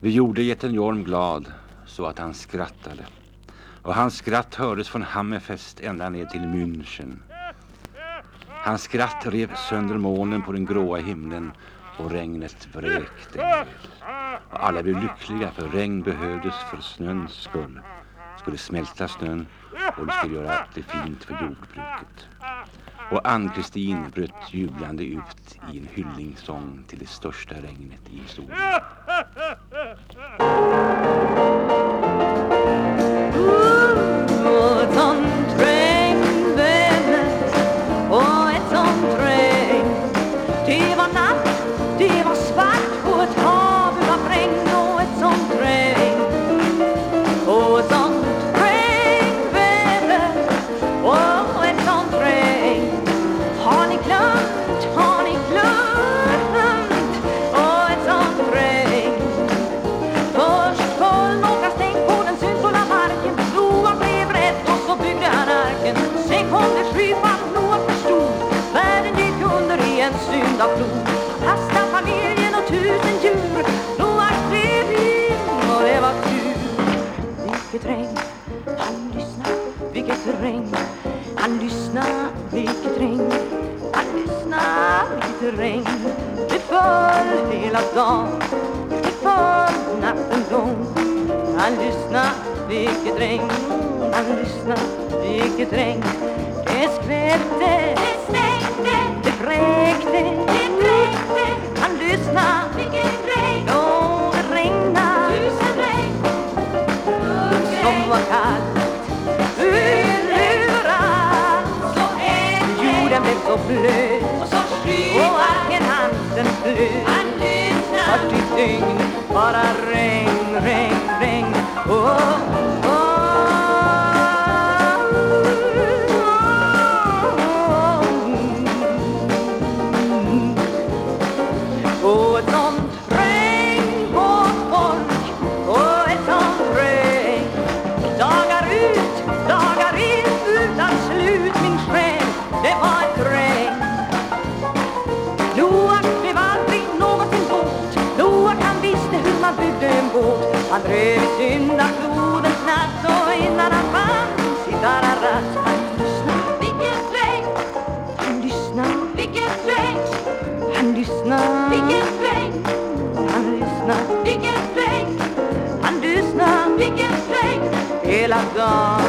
Vi gjorde jätten Jorm glad så att han skrattade. Och hans skratt hördes från Hammerfest ända ner till München. Hans skratt rev sönder molnen på den gråa himlen och regnet vräkte ner. Och alla blev lyckliga för regn behövdes för snöns skull. Skulle smälta snön och det skulle göra det fint för jordbruket. Och Ann-Kristin bröt jublande ut i en hyllningssång till det största regnet i historien. Trängden, och ett Oh, it's on train. Syndaflod Kasta familjen och tusen djur. Noah klev in och det var kul Vilket regn, han lyssna, vilket regn Han lyssna, vilket regn Han lyssna, vilket regn. Det föll hela dagen. Det föll natten lång. Han lyssna, vilket regn Han lyssna, vilket regn. Det skvätte, det stänkte, det vräkte Oh, I can understand. But you sing, but I ring, ring, ring. Oh. Han byggde en båt. Han drev i syndaflodens natt och innan han vann sitt ararat Han lyssna, vilken sväng! Han lyssna, vilken sväng! Han lyssna, vilken sväng! Han lyssna, vilken sväng! Han lyssna, vilken sväng! Hela dagen.